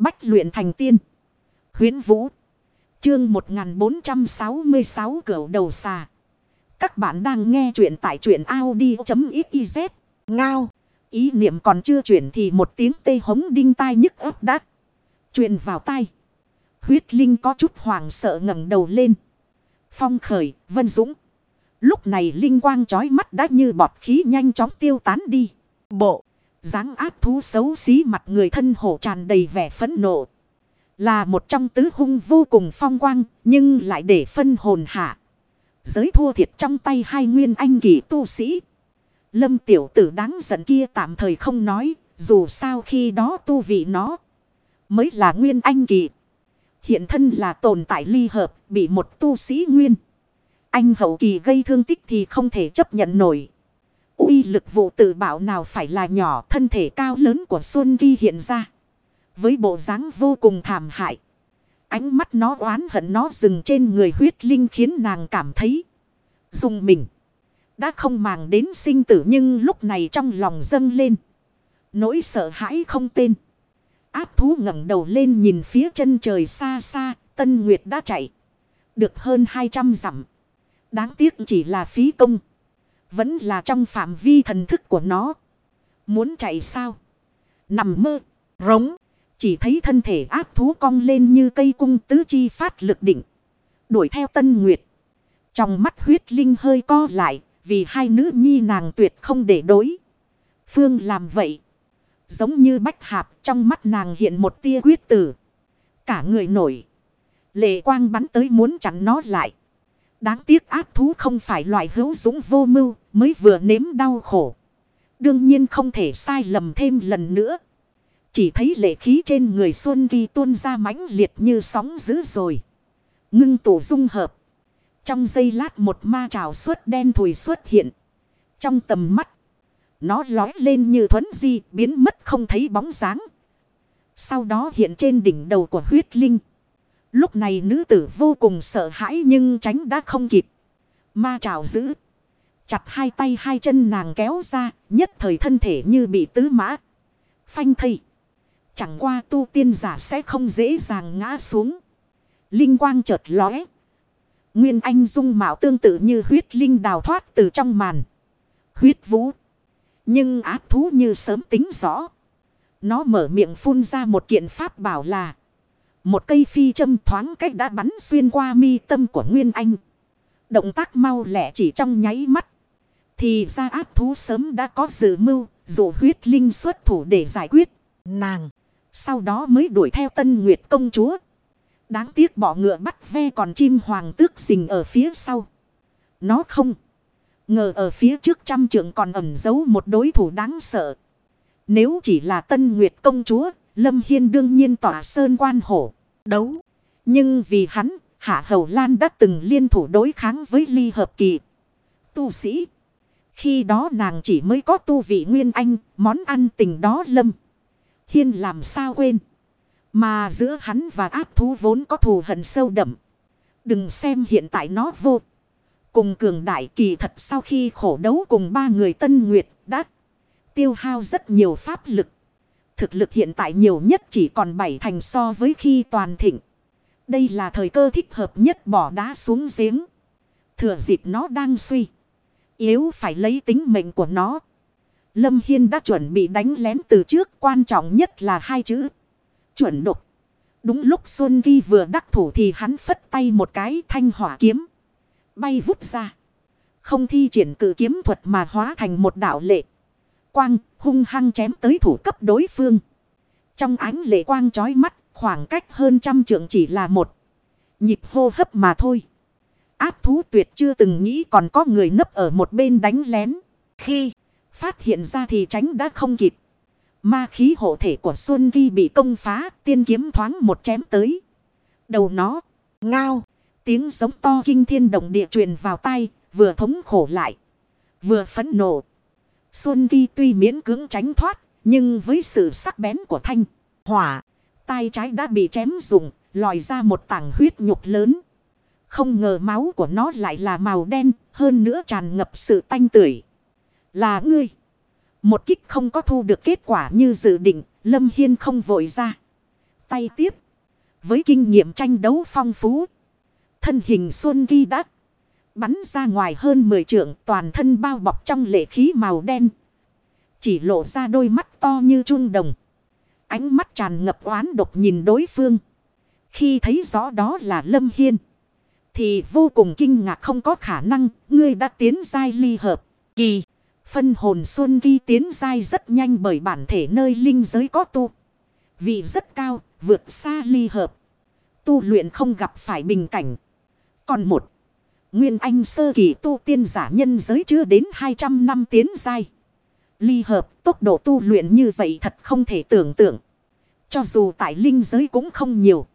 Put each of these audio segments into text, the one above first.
Bách luyện thành tiên. Huyến Vũ. Chương 1466 cửu đầu xà. Các bạn đang nghe truyện tại truyện Audi.xyz. Ngao. Ý niệm còn chưa chuyển thì một tiếng tê hống đinh tai nhức ớt đắt. Truyền vào tai. Huyết Linh có chút hoảng sợ ngẩng đầu lên. Phong khởi, Vân Dũng. Lúc này Linh quang chói mắt đã như bọt khí nhanh chóng tiêu tán đi. Bộ dáng ác thú xấu xí mặt người thân hổ tràn đầy vẻ phẫn nộ. Là một trong tứ hung vô cùng phong quang, nhưng lại để phân hồn hạ. Giới thua thiệt trong tay hai nguyên anh kỳ tu sĩ. Lâm tiểu tử đáng giận kia tạm thời không nói, dù sao khi đó tu vị nó mới là nguyên anh kỳ. Hiện thân là tồn tại ly hợp, bị một tu sĩ nguyên. Anh hậu kỳ gây thương tích thì không thể chấp nhận nổi uy lực vụ tự bảo nào phải là nhỏ, thân thể cao lớn của Xuân Ghi hiện ra. Với bộ dáng vô cùng thảm hại. Ánh mắt nó oán hận nó dừng trên người huyết linh khiến nàng cảm thấy. Dùng mình. Đã không màng đến sinh tử nhưng lúc này trong lòng dâng lên. Nỗi sợ hãi không tên. Áp thú ngẩng đầu lên nhìn phía chân trời xa xa. Tân Nguyệt đã chạy. Được hơn 200 dặm. Đáng tiếc chỉ là phí công. Vẫn là trong phạm vi thần thức của nó. Muốn chạy sao? Nằm mơ. Rống. Chỉ thấy thân thể áp thú cong lên như cây cung tứ chi phát lực định. Đuổi theo Tân Nguyệt. Trong mắt huyết linh hơi co lại. Vì hai nữ nhi nàng tuyệt không để đối. Phương làm vậy. Giống như bách hạp, trong mắt nàng hiện một tia quyết tử. Cả người nổi. Lệ quang bắn tới muốn chặn nó lại. Đáng tiếc ác thú không phải loại hữu dũng vô mưu, mới vừa nếm đau khổ. Đương nhiên không thể sai lầm thêm lần nữa. Chỉ thấy lệ khí trên người Xuân Kỳ tuôn ra mãnh liệt như sóng dữ rồi. Ngưng tụ dung hợp. Trong giây lát một ma trào suốt đen thùi xuất hiện. Trong tầm mắt. Nó lói lên như thuấn di, biến mất không thấy bóng dáng. Sau đó hiện trên đỉnh đầu của huyết linh. Lúc này nữ tử vô cùng sợ hãi nhưng tránh đã không kịp. Ma trào giữ. Chặt hai tay hai chân nàng kéo ra. Nhất thời thân thể như bị tứ mã. Phanh thây. Chẳng qua tu tiên giả sẽ không dễ dàng ngã xuống. Linh quang chợt lóe. Nguyên anh dung mạo tương tự như huyết linh đào thoát từ trong màn. Huyết vũ. Nhưng ác thú như sớm tính rõ. Nó mở miệng phun ra một kiện pháp bảo là. Một cây phi châm thoáng cách đã bắn xuyên qua mi tâm của Nguyên Anh. Động tác mau lẹ chỉ trong nháy mắt. Thì ra ác thú sớm đã có dự mưu. Dụ huyết linh xuất thủ để giải quyết. Nàng. Sau đó mới đuổi theo tân nguyệt công chúa. Đáng tiếc bỏ ngựa bắt ve còn chim hoàng tước rình ở phía sau. Nó không. Ngờ ở phía trước trăm trượng còn ẩn giấu một đối thủ đáng sợ. Nếu chỉ là tân nguyệt công chúa, Lâm Hiên đương nhiên tỏa sơn quan hổ, đấu. Nhưng vì hắn, Hạ Hầu Lan đã từng liên thủ đối kháng với ly hợp kỳ. Tu sĩ. Khi đó nàng chỉ mới có tu vị nguyên anh, món ăn tình đó Lâm. Hiên làm sao quên. Mà giữa hắn và ác thú vốn có thù hận sâu đậm. Đừng xem hiện tại nó vô. Cùng cường đại kỳ thật sau khi khổ đấu cùng ba người Tân Nguyệt đã tiêu hao rất nhiều pháp lực. Thực lực hiện tại nhiều nhất chỉ còn bảy thành so với khi toàn thịnh. Đây là thời cơ thích hợp nhất bỏ đá xuống giếng. Thừa dịp nó đang suy. Yếu phải lấy tính mệnh của nó. Lâm Hiên đã chuẩn bị đánh lén từ trước. Quan trọng nhất là hai chữ. Chuẩn độc. Đúng lúc Xuân Ghi vừa đắc thủ thì hắn phất tay một cái thanh hỏa kiếm. Bay vút ra. Không thi triển cử kiếm thuật mà hóa thành một đạo lệ. Quang hung hăng chém tới thủ cấp đối phương. Trong ánh lệ quang chói mắt khoảng cách hơn trăm trượng chỉ là một. Nhịp hô hấp mà thôi. Áp thú tuyệt chưa từng nghĩ còn có người nấp ở một bên đánh lén. Khi phát hiện ra thì tránh đã không kịp. Ma khí hộ thể của Xuân Ghi bị công phá, tiên kiếm thoáng một chém tới. Đầu nó, ngao, tiếng giống to kinh thiên động địa truyền vào tay, vừa thống khổ lại, vừa phẫn nộ. Xuân Ghi tuy miễn cưỡng tránh thoát, nhưng với sự sắc bén của thanh, hỏa, tay trái đã bị chém rụng, lòi ra một tảng huyết nhục lớn. Không ngờ máu của nó lại là màu đen, hơn nữa tràn ngập sự tanh tưởi. Là ngươi. Một kích không có thu được kết quả như dự định, Lâm Hiên không vội ra. tay tiếp. Với kinh nghiệm tranh đấu phong phú. Thân hình Xuân Ghi đắc. Bắn ra ngoài hơn 10 trượng toàn thân bao bọc trong lệ khí màu đen. Chỉ lộ ra đôi mắt to như trung đồng. Ánh mắt tràn ngập oán độc nhìn đối phương. Khi thấy rõ đó là Lâm Hiên. Thì vô cùng kinh ngạc không có khả năng. Ngươi đã tiến dai ly hợp. Kỳ. Phân hồn Xuân Ghi tiến dai rất nhanh bởi bản thể nơi linh giới có tu. Vị rất cao, vượt xa ly hợp. Tu luyện không gặp phải bình cảnh. Còn một. Nguyên Anh sơ kỳ tu tiên giả nhân giới chưa đến 200 năm tiến dai. Ly hợp, tốc độ tu luyện như vậy thật không thể tưởng tượng. Cho dù tại linh giới cũng không nhiều.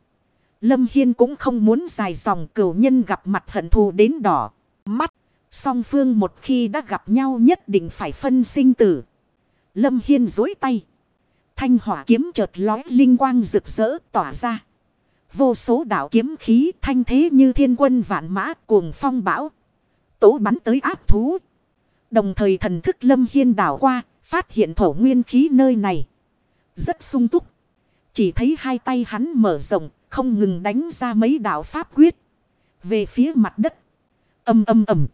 Lâm Hiên cũng không muốn dài dòng cửu nhân gặp mặt hận thù đến đỏ. Mắt. Song phương một khi đã gặp nhau nhất định phải phân sinh tử. Lâm Hiên dối tay. Thanh hỏa kiếm chợt lói, linh quang rực rỡ tỏa ra. Vô số đạo kiếm khí thanh thế như thiên quân vạn mã cuồng phong bão. Tố bắn tới áp thú. Đồng thời thần thức lâm hiên đảo qua, phát hiện thổ nguyên khí nơi này. Rất sung túc. Chỉ thấy hai tay hắn mở rộng, không ngừng đánh ra mấy đạo pháp quyết. Về phía mặt đất. Âm âm ầm.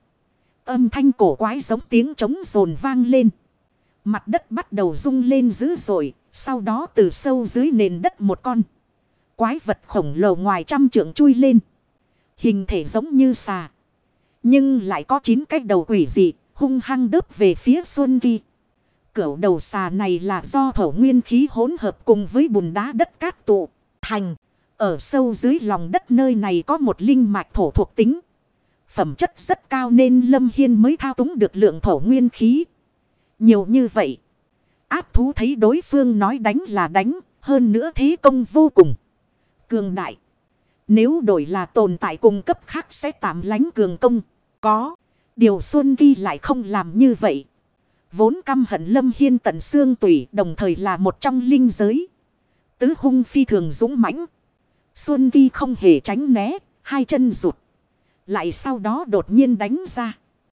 Âm thanh cổ quái giống tiếng trống rồn vang lên. Mặt đất bắt đầu rung lên dữ dội, sau đó từ sâu dưới nền đất một con. Quái vật khổng lồ ngoài trăm trượng chui lên. Hình thể giống như xà. Nhưng lại có chín cái đầu quỷ dị, hung hăng đớp về phía Xuân Kỳ. Cửu đầu xà này là do thổ nguyên khí hỗn hợp cùng với bùn đá đất cát tụ thành. Ở sâu dưới lòng đất nơi này có một linh mạch thổ thuộc tính. Phẩm chất rất cao nên Lâm Hiên mới thao túng được lượng thổ nguyên khí. Nhiều như vậy. Áp thú thấy đối phương nói đánh là đánh. Hơn nữa thế công vô cùng. Cường đại. Nếu đổi là tồn tại cùng cấp khác sẽ tạm lánh cường công. Có. Điều Xuân Ghi lại không làm như vậy. Vốn căm hận Lâm Hiên tận xương tủy đồng thời là một trong linh giới. Tứ hung phi thường dũng mãnh. Xuân Ghi không hề tránh né, hai chân rụt. Lại sau đó đột nhiên đánh ra.